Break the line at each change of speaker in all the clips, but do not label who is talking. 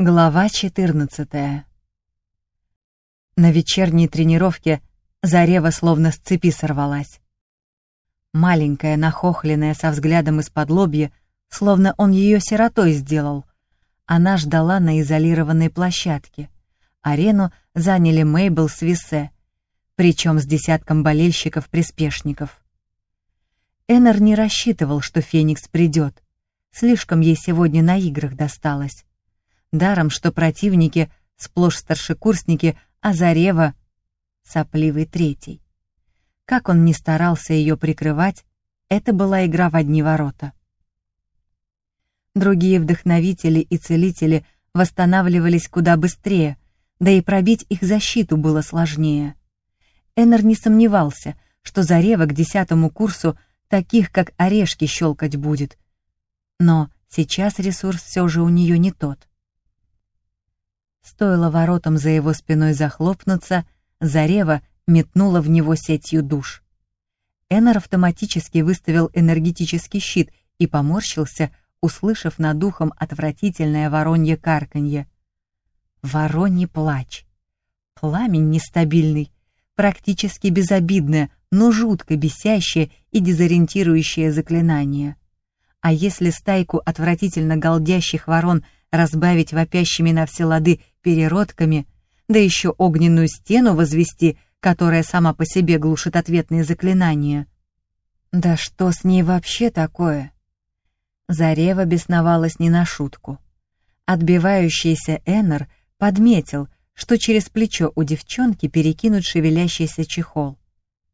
Глава 14 На вечерней тренировке Зарева словно с цепи сорвалась. Маленькая, нахохленная, со взглядом из-под лобья, словно он ее сиротой сделал. Она ждала на изолированной площадке. Арену заняли Мейбл с Висе, причем с десятком болельщиков-приспешников. Эннер не рассчитывал, что Феникс придет. Слишком ей сегодня на играх досталось. Даром, что противники сплошь старшекурсники, а Зарева — сопливый третий. Как он не старался ее прикрывать, это была игра в одни ворота. Другие вдохновители и целители восстанавливались куда быстрее, да и пробить их защиту было сложнее. Эннер не сомневался, что Зарева к десятому курсу таких, как орешки, щелкать будет. Но сейчас ресурс все же у нее не тот. Стоило воротам за его спиной захлопнуться, Зарева метнула в него сетью душ. Эннер автоматически выставил энергетический щит и поморщился, услышав над духом отвратительное воронье карканье. Вороний плач. Пламень нестабильный, практически безобидное, но жутко бесящее и дезориентирующее заклинание. А если стайку отвратительно голдящих ворон разбавить вопящими на все лады переродками, да еще огненную стену возвести, которая сама по себе глушит ответные заклинания. Да что с ней вообще такое? Зарева бесновалась не на шутку. Отбивающийся Эннер подметил, что через плечо у девчонки перекинут шевелящийся чехол.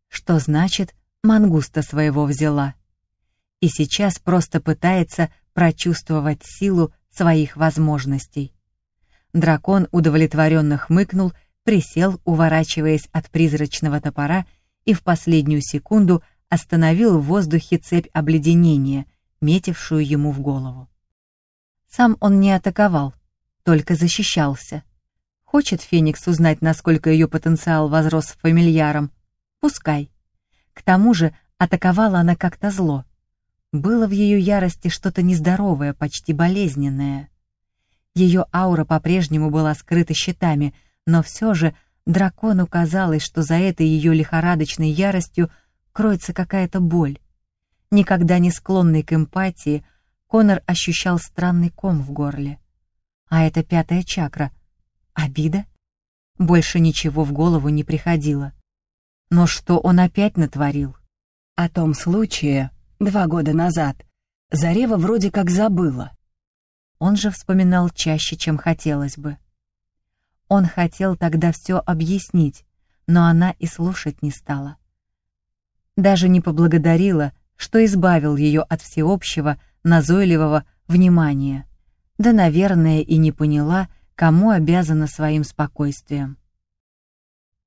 Что значит, мангуста своего взяла. И сейчас просто пытается прочувствовать силу своих возможностей. Дракон удовлетворенно хмыкнул, присел, уворачиваясь от призрачного топора, и в последнюю секунду остановил в воздухе цепь обледенения, метившую ему в голову. Сам он не атаковал, только защищался. Хочет Феникс узнать, насколько ее потенциал возрос фамильяром? Пускай. К тому же атаковала она как-то зло. Было в ее ярости что-то нездоровое, почти болезненное. Ее аура по-прежнему была скрыта щитами, но все же дракону казалось, что за этой ее лихорадочной яростью кроется какая-то боль. Никогда не склонный к эмпатии, Конор ощущал странный ком в горле. А это пятая чакра. Обида? Больше ничего в голову не приходило. Но что он опять натворил?
О том случае, два года назад, Зарева вроде как забыла.
Он же вспоминал чаще, чем хотелось бы. Он хотел тогда все объяснить, но она и слушать не стала. Даже не поблагодарила, что избавил ее от всеобщего, назойливого внимания. Да, наверное, и не поняла, кому обязана своим спокойствием.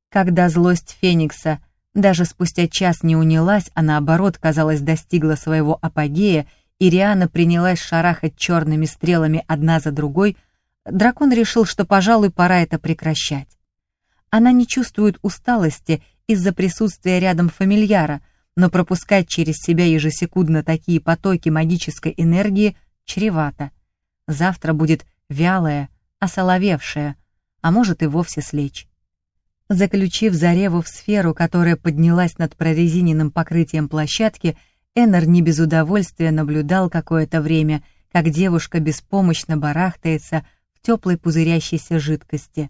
Когда злость Феникса даже спустя час не унялась, а наоборот, казалось, достигла своего апогея, и Риана принялась шарахать черными стрелами одна за другой, дракон решил, что, пожалуй, пора это прекращать. Она не чувствует усталости из-за присутствия рядом фамильяра, но пропускать через себя ежесекундно такие потоки магической энергии чревато. Завтра будет вялая, осоловевшая, а может и вовсе слечь. Заключив Зареву в сферу, которая поднялась над прорезиненным покрытием площадки, Эннер не без удовольствия наблюдал какое-то время, как девушка беспомощно барахтается в теплой пузырящейся жидкости.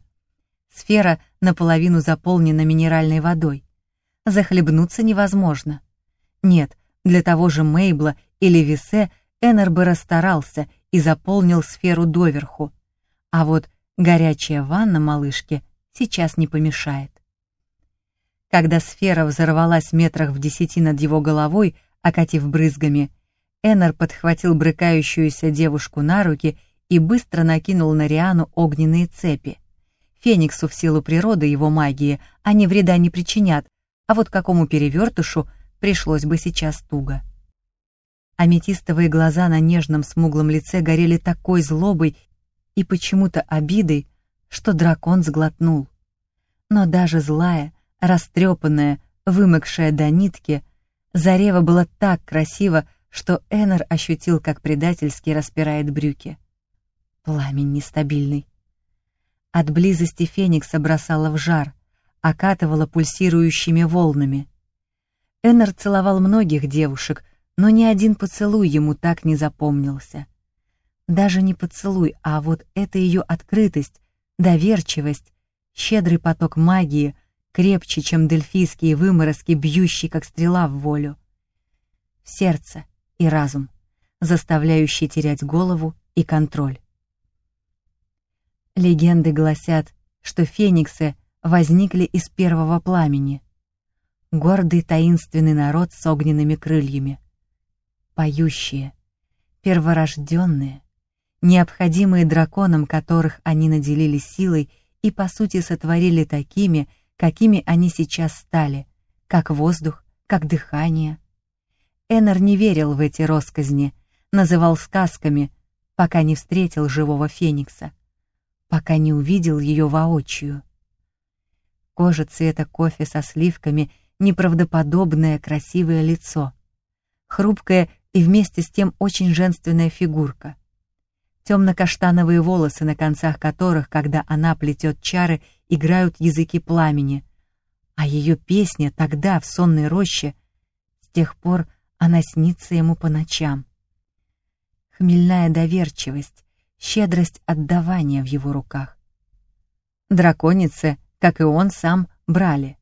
Сфера наполовину заполнена минеральной водой. Захлебнуться невозможно. Нет, для того же Мейбла или Висе Эннер бы расстарался и заполнил сферу доверху. А вот горячая ванна малышке сейчас не помешает. Когда сфера взорвалась метрах в десяти над его головой, Окатив брызгами, Эннер подхватил брыкающуюся девушку на руки и быстро накинул на Риану огненные цепи. Фениксу в силу природы его магии они вреда не причинят, а вот какому перевертышу пришлось бы сейчас туго. Аметистовые глаза на нежном смуглом лице горели такой злобой и почему-то обидой, что дракон сглотнул. Но даже злая, растрепанная, вымокшая до нитки — Зарева была так красива, что Эннер ощутил, как предательски распирает брюки. Пламень нестабильный. От близости Феникса бросала в жар, окатывала пульсирующими волнами. Эннер целовал многих девушек, но ни один поцелуй ему так не запомнился. Даже не поцелуй, а вот эта ее открытость, доверчивость, щедрый поток магии, крепче, чем дельфийские выморозки, бьющие, как стрела в волю. Сердце и разум, заставляющий терять голову и контроль. Легенды гласят, что фениксы возникли из первого пламени. Гордый таинственный народ с огненными крыльями. Поющие, перворожденные, необходимые драконам, которых они наделили силой и, по сути, сотворили такими, какими они сейчас стали, как воздух, как дыхание. Эннер не верил в эти росказни, называл сказками, пока не встретил живого феникса, пока не увидел ее воочию. Кожа цвета кофе со сливками, неправдоподобное красивое лицо, хрупкая и вместе с тем очень женственная фигурка — темно-каштановые волосы, на концах которых, когда она плетет чары, играют языки пламени. А ее песня тогда, в сонной роще, с тех пор она снится ему по ночам. Хмельная доверчивость, щедрость отдавания в его руках. Драконицы, как и он сам, брали.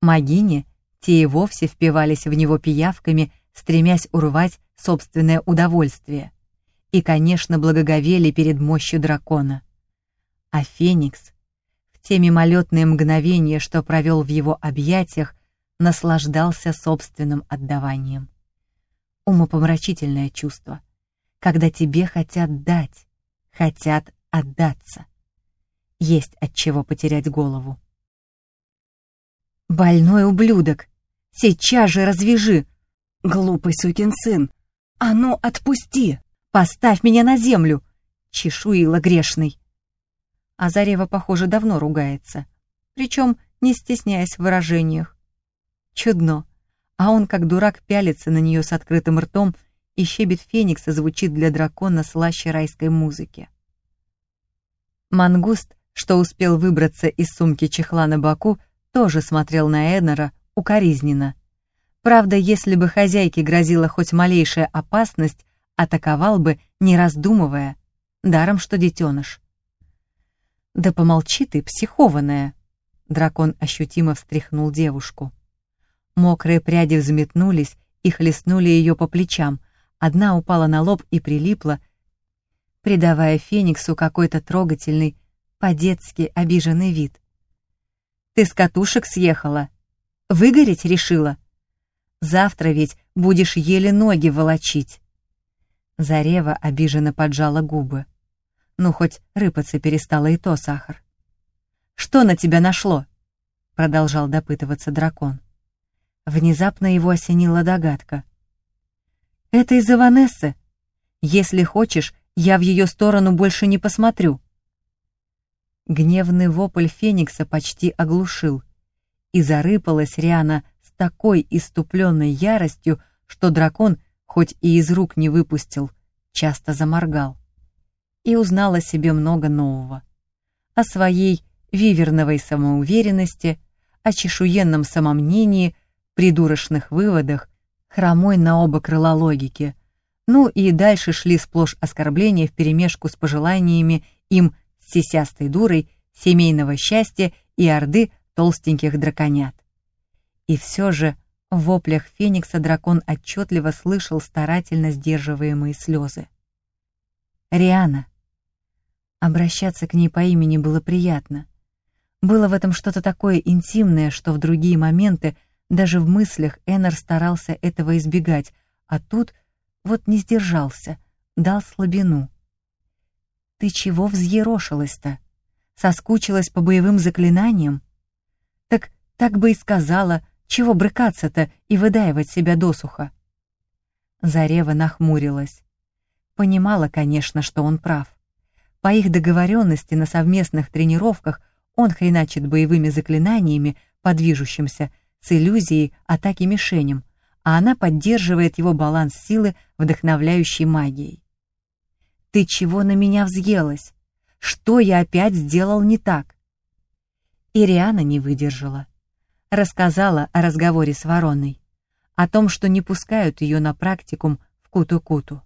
Магини, те и вовсе впивались в него пиявками, стремясь урвать собственное удовольствие и, конечно, благоговели перед мощью дракона. А Феникс, в те мимолетные мгновения, что провел в его объятиях, наслаждался собственным отдаванием. Умопомрачительное чувство, когда тебе хотят дать, хотят отдаться. Есть от чего потерять голову. «Больной ублюдок! Сейчас же развяжи!»
«Глупый сукин сын! А ну, отпусти!»
Поставь меня на землю, чешуила грешный. А Зарева, похоже, давно ругается, причем не стесняясь в выражениях. Чудно, а он как дурак пялится на нее с открытым ртом, и щебет Феникса звучит для дракона слаще райской музыки. Мангуст, что успел выбраться из сумки чехла на боку, тоже смотрел на Эднера укоризненно. Правда, если бы хозяйке грозила хоть малейшая опасность, атаковал бы, не раздумывая, даром что детеныш. «Да помолчи ты, психованная!» Дракон ощутимо встряхнул девушку. Мокрые пряди взметнулись и хлестнули ее по плечам. Одна упала на лоб и прилипла, придавая Фениксу какой-то трогательный, по-детски обиженный вид. «Ты с катушек съехала? Выгореть решила? Завтра ведь будешь еле ноги волочить». Зарева обиженно поджала губы. Ну, хоть рыпаться перестала и то сахар. «Что на тебя нашло?» — продолжал допытываться дракон. Внезапно его осенила догадка. «Это из-за Ванессы. Если хочешь, я в ее сторону больше не посмотрю». Гневный вопль Феникса почти оглушил, и зарыпалась Риана с такой иступленной яростью, что дракон хоть и из рук не выпустил, часто заморгал. И узнал о себе много нового. О своей виверновой самоуверенности, о чешуенном самомнении, придурочных выводах, хромой на оба крыла логики. Ну и дальше шли сплошь оскорбления вперемешку с пожеланиями им с сисястой дурой семейного счастья и орды толстеньких драконят. И все же в воплях Феникса дракон отчетливо слышал старательно сдерживаемые слезы. Риана. Обращаться к ней по имени было приятно. Было в этом что-то такое интимное, что в другие моменты, даже в мыслях, Эннер старался этого избегать, а тут вот не сдержался, дал слабину. «Ты чего взъерошилась-то? Соскучилась по боевым заклинаниям? Так так бы и сказала, чего брыкаться-то и выдаивать себя досуха? Зарева нахмурилась. Понимала, конечно, что он прав. По их договоренности на совместных тренировках он хреначит боевыми заклинаниями по движущимся с иллюзией атаки мишеням, а она поддерживает его баланс силы, вдохновляющей магией. Ты чего на меня взъелась? Что я опять сделал не так?» Ириана не выдержала. Рассказала о разговоре с вороной, о том, что не пускают ее на практикум в Куту-Куту.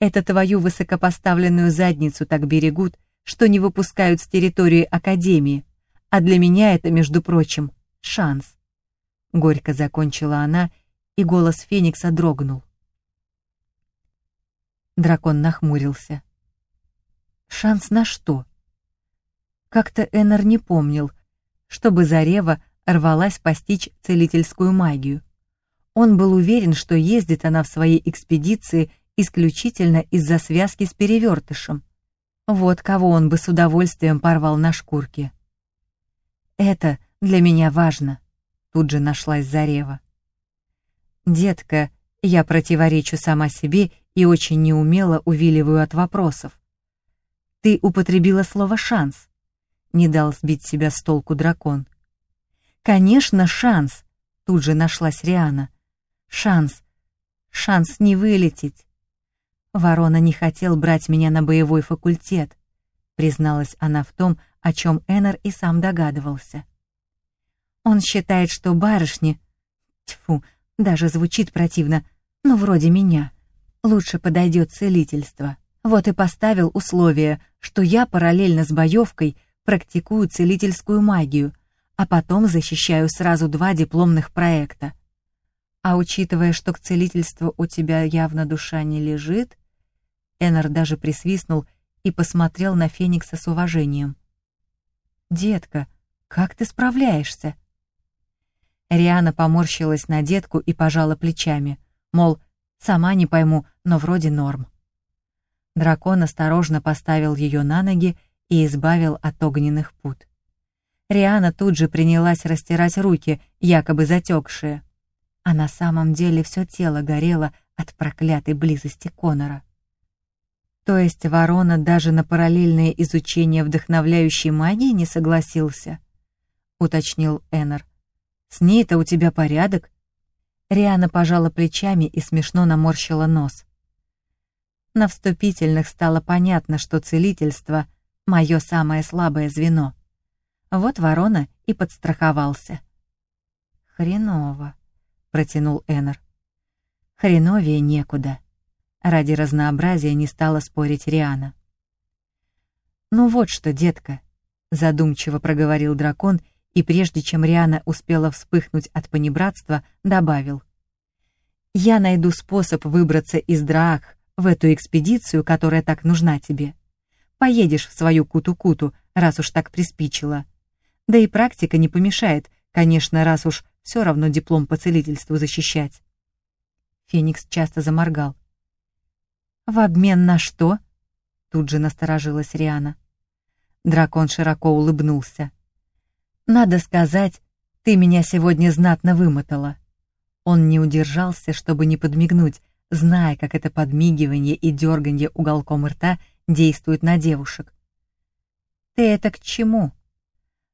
Это твою высокопоставленную задницу так берегут, что не выпускают с территории Академии, а для меня это, между прочим, шанс. Горько закончила она, и голос Феникса дрогнул. Дракон нахмурился. Шанс на что? Как-то Эннер не помнил, чтобы Зарева рвалась постичь целительскую магию. Он был уверен, что ездит она в своей экспедиции исключительно из-за связки с перевертышем. Вот кого он бы с удовольствием порвал на шкурке. «Это для меня важно», — тут же нашлась Зарева. «Детка, я противоречу сама себе и очень неумело увиливаю от вопросов. Ты употребила слово «шанс», — не дал сбить себя с толку дракон. «Конечно, шанс», — тут же нашлась Риана. «Шанс, шанс не вылететь». Ворона не хотел брать меня на боевой факультет, призналась она в том, о чем Эннер и сам догадывался. Он считает, что барышни... Тьфу, даже звучит противно, но вроде меня. Лучше подойдет целительство. Вот и поставил условие, что я параллельно с боевкой практикую целительскую магию, а потом защищаю сразу два дипломных проекта. А учитывая, что к целительству у тебя явно душа не лежит, Эннер даже присвистнул и посмотрел на Феникса с уважением. «Детка, как ты справляешься?» Риана поморщилась на детку и пожала плечами, мол, сама не пойму, но вроде норм. Дракон осторожно поставил ее на ноги и избавил от огненных пут. Риана тут же принялась растирать руки, якобы затекшие. А на самом деле все тело горело от проклятой близости Конора. То есть ворона даже на параллельное изучение вдохновляющей магии не согласился? Уточнил Эннер. С ней-то у тебя порядок? Риана пожала плечами и смешно наморщила нос. На вступительных стало понятно, что целительство — мое самое слабое звено. Вот ворона и подстраховался. «Хреново», — протянул Эннер. «Хреновее некуда». Ради разнообразия не стала спорить Риана. «Ну вот что, детка», — задумчиво проговорил дракон, и прежде чем Риана успела вспыхнуть от понебратства, добавил. «Я найду способ выбраться из Драах в эту экспедицию, которая так нужна тебе. Поедешь в свою куту-куту, раз уж так приспичило. Да и практика не помешает, конечно, раз уж все равно диплом по целительству защищать». Феникс часто заморгал. «В обмен на что?» Тут же насторожилась Риана. Дракон широко улыбнулся. «Надо сказать, ты меня сегодня знатно вымотала». Он не удержался, чтобы не подмигнуть, зная, как это подмигивание и дерганье уголком рта действует на девушек. «Ты это к чему?»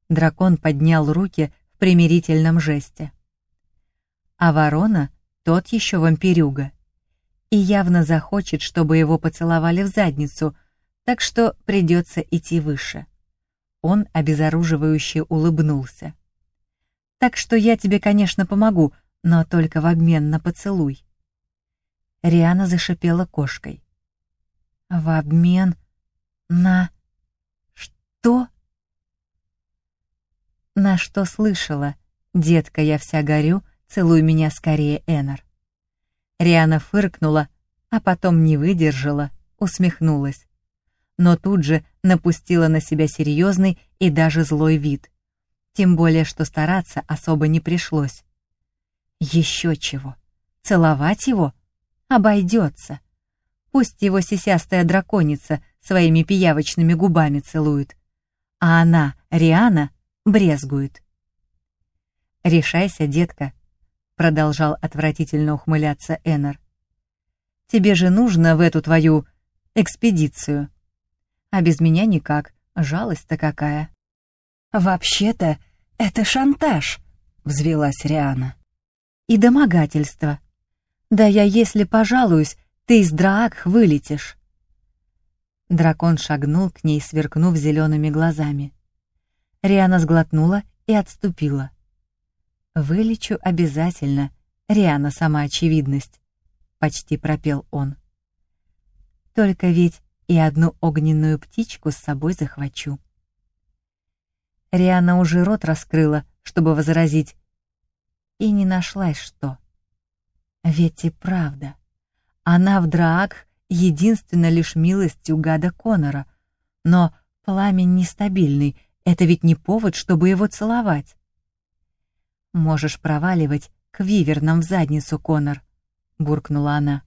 Дракон поднял руки в примирительном жесте. А ворона — тот еще вампирюга и явно захочет, чтобы его поцеловали в задницу, так что придется идти выше. Он обезоруживающе улыбнулся. «Так что я тебе, конечно, помогу, но только в обмен на поцелуй». Риана зашипела кошкой. «В обмен на... что?» «На что слышала? Детка, я вся горю, целуй меня скорее, Эннер». Риана фыркнула, а потом не выдержала, усмехнулась. Но тут же напустила на себя серьезный и даже злой вид. Тем более, что стараться особо не пришлось. Еще чего. Целовать его? Обойдется. Пусть его сисястая драконица своими пиявочными губами целует. А она, Риана, брезгует. «Решайся, детка», продолжал отвратительно ухмыляться Эннер. Тебе же нужно в эту твою экспедицию. А без меня никак. Жалость-то какая.
Вообще-то это шантаж, взвилась Риана.
И домогательство. Да я если пожалуюсь, ты из Драак вылетишь. Дракон шагнул к ней, сверкнув зелеными глазами. Риана сглотнула и отступила. «Вылечу обязательно, Риана сама очевидность», — почти пропел он. «Только ведь и одну огненную птичку с собой захвачу». Риана уже рот раскрыла, чтобы возразить, и не нашлась что. Ведь и правда, она в Драак единственно лишь милостью гада Конора, но пламень нестабильный, это ведь не повод, чтобы его целовать. Можешь проваливать к вивернам в задницу, Конор, буркнула она.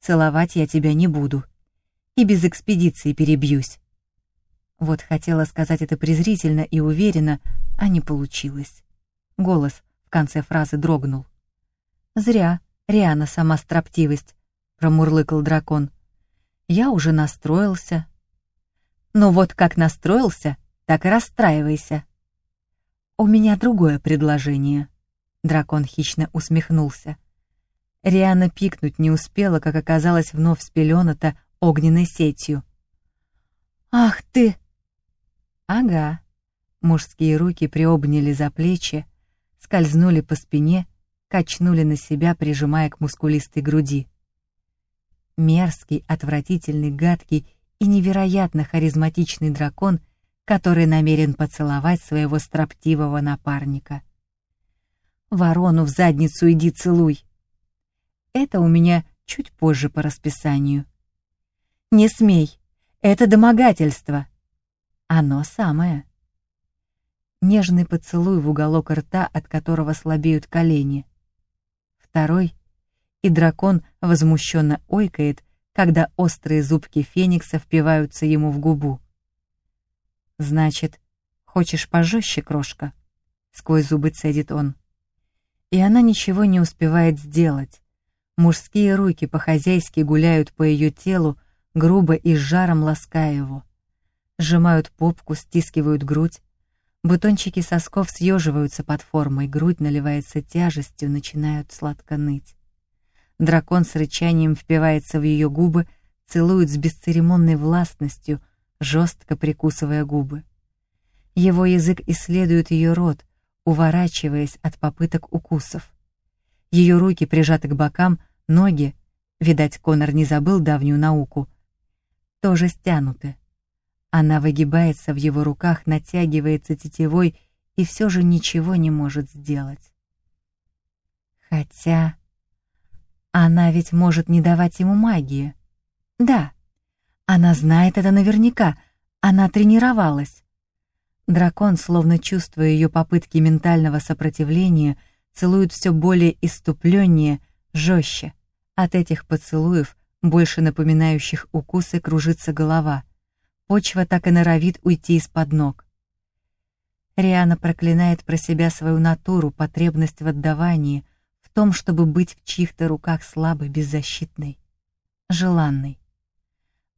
Целовать я тебя не буду. И без экспедиции перебьюсь. Вот хотела сказать это презрительно и уверенно, а не получилось. Голос в конце фразы дрогнул. Зря Риана сама строптивость, промурлыкал дракон. Я уже настроился. Ну вот как настроился, так и расстраивайся. У меня другое предложение. Дракон хищно усмехнулся. Риана пикнуть не успела, как оказалась вновь спелената огненной сетью. «Ах ты!» «Ага». Мужские руки приобняли за плечи, скользнули по спине, качнули на себя, прижимая к мускулистой груди. Мерзкий, отвратительный, гадкий и невероятно харизматичный дракон — который намерен поцеловать своего строптивого напарника. «Ворону в задницу иди целуй!» Это у меня чуть позже по расписанию. «Не смей! Это домогательство!» «Оно самое!» Нежный поцелуй в уголок рта, от которого слабеют колени. Второй, и дракон возмущенно ойкает, когда острые зубки феникса впиваются ему в губу. Значит, хочешь пожестче, крошка? Сквозь зубы цедит он. И она ничего не успевает сделать. Мужские руки по-хозяйски гуляют по ее телу, грубо и с жаром лаская его. Сжимают попку, стискивают грудь. Бутончики сосков съеживаются под формой, грудь наливается тяжестью, начинают сладко ныть. Дракон с рычанием впивается в ее губы, целует с бесцеремонной властностью — жестко прикусывая губы. Его язык исследует ее рот, уворачиваясь от попыток укусов. Ее руки прижаты к бокам, ноги, видать, Конор не забыл давнюю науку, тоже стянуты. Она выгибается в его руках, натягивается тетивой и все же ничего не может сделать. Хотя она ведь может не давать ему магии. Да, она знает это наверняка. Она тренировалась. Дракон, словно чувствуя ее попытки ментального сопротивления, целует все более иступленнее, жестче. От этих поцелуев, больше напоминающих укусы, кружится голова. Почва так и норовит уйти из-под ног. Риана проклинает про себя свою натуру, потребность в отдавании, том, чтобы быть в чьих-то руках слабой, беззащитной, желанной.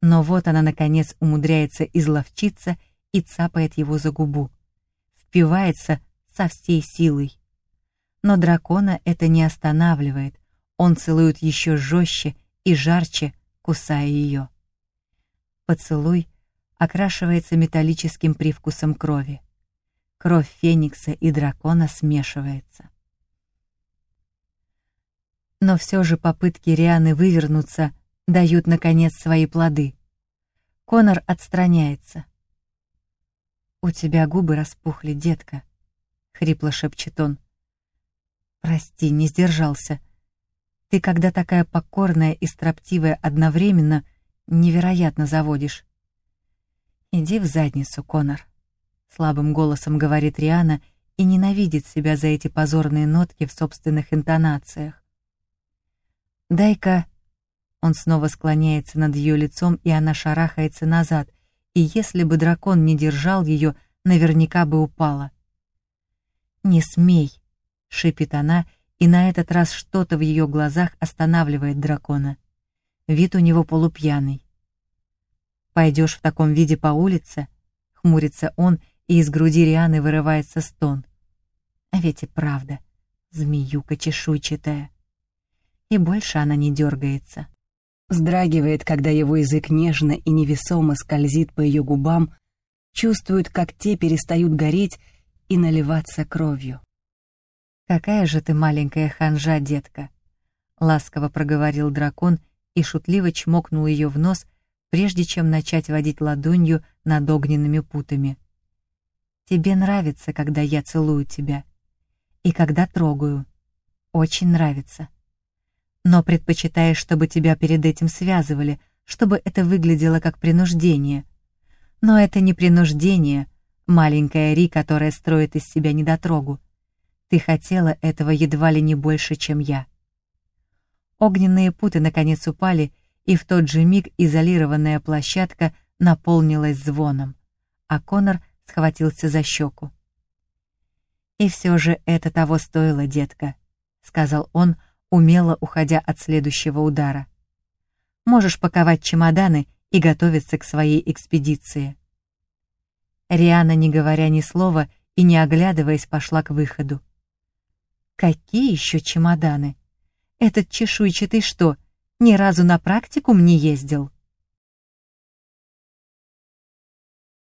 Но вот она, наконец, умудряется изловчиться и цапает его за губу. Впивается со всей силой. Но дракона это не останавливает. Он целует еще жестче и жарче, кусая ее. Поцелуй окрашивается металлическим привкусом крови. Кровь феникса и дракона смешивается. Но все же попытки Рианы вывернуться дают, наконец, свои плоды. Конор отстраняется. «У тебя губы распухли, детка», — хрипло шепчет он. «Прости, не сдержался. Ты, когда такая покорная и строптивая одновременно, невероятно заводишь». «Иди в задницу, Конор», — слабым голосом говорит Риана и ненавидит себя за эти позорные нотки в собственных интонациях. «Дай-ка он снова склоняется над ее лицом, и она шарахается назад, и если бы дракон не держал ее, наверняка бы упала. «Не смей!» — шипит она, и на этот раз что-то в ее глазах останавливает дракона. Вид у него полупьяный. «Пойдешь в таком виде по улице?» — хмурится он, и из груди Рианы вырывается стон. А ведь и правда, змеюка чешуйчатая. И больше она не дергается.
вздрагивает, когда его язык нежно и невесомо скользит по ее губам, чувствует, как те перестают гореть и наливаться кровью.
«Какая же ты маленькая ханжа, детка!» — ласково проговорил дракон и шутливо чмокнул ее в нос, прежде чем начать водить ладонью над огненными путами. «Тебе нравится, когда я целую тебя. И когда трогаю. Очень нравится. Но предпочитаешь, чтобы тебя перед этим связывали, чтобы это выглядело как принуждение. Но это не принуждение, маленькая Ри, которая строит из себя недотрогу. Ты хотела этого едва ли не больше, чем я». Огненные путы наконец упали, и в тот же миг изолированная площадка наполнилась звоном, а Конор схватился за щеку. «И все же это того стоило, детка», — сказал он, умело уходя от следующего удара. «Можешь паковать чемоданы и готовиться к своей экспедиции». Риана, не говоря ни слова и не оглядываясь, пошла к выходу. «Какие еще чемоданы?» Этот чешуйчатый что, ни разу на практику не ездил?